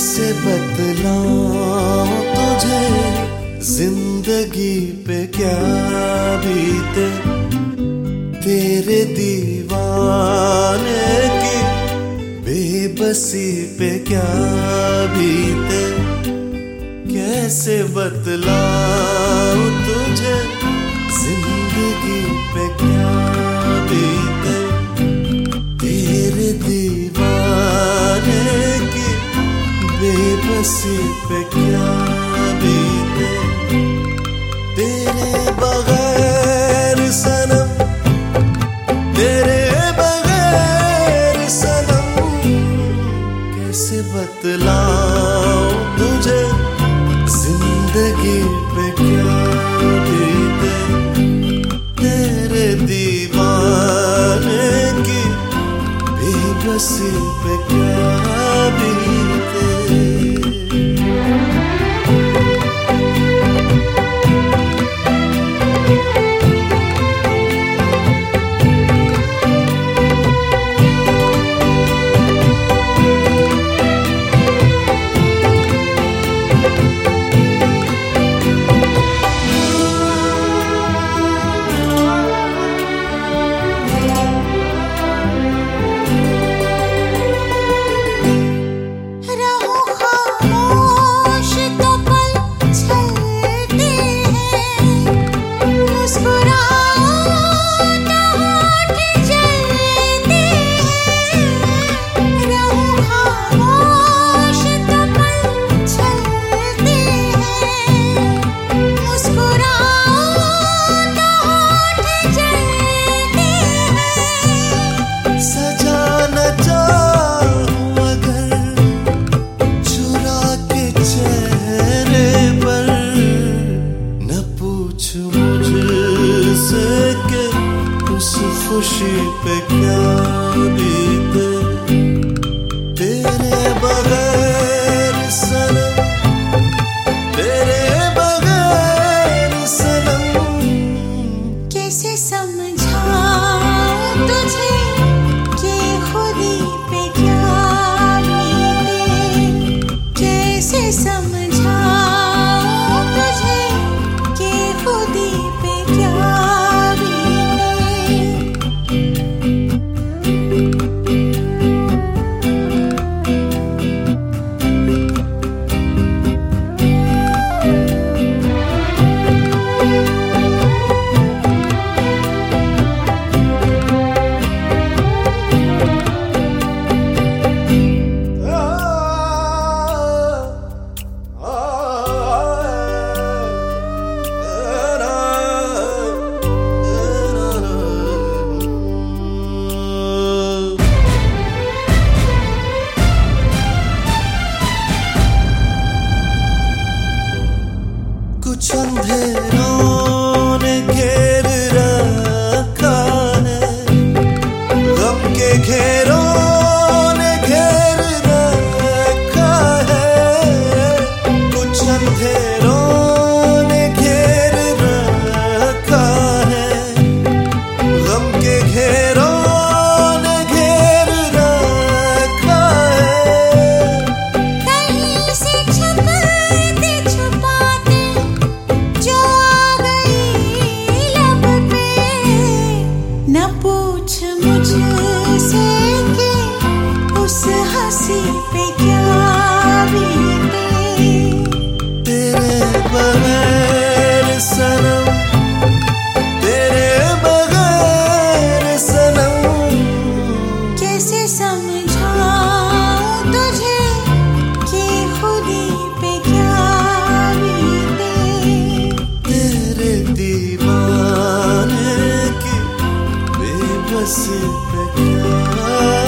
कैसे बतलाऊं तुझे? ज़िंदगी पे क्या बीत? तेरे दीवाने की बेबसी पे क्या बीत? कैसे बतलाऊं तुझे? ज़िंदगी बेबसी पे क्या बीते? तेरे बगैर सनम, तेरे बगैर सनम, कैसे बतलाऊं तुझे? ज़िंदगी पे क्या बीते? तेरे दीवाने की बेबसी पे क्या बीते? पूछ मुझसे के उस खुशी पे क्या बीते? पूछ मुझसे उस हँसी पे क्या बीते दीवाने की बेबसी पे क्या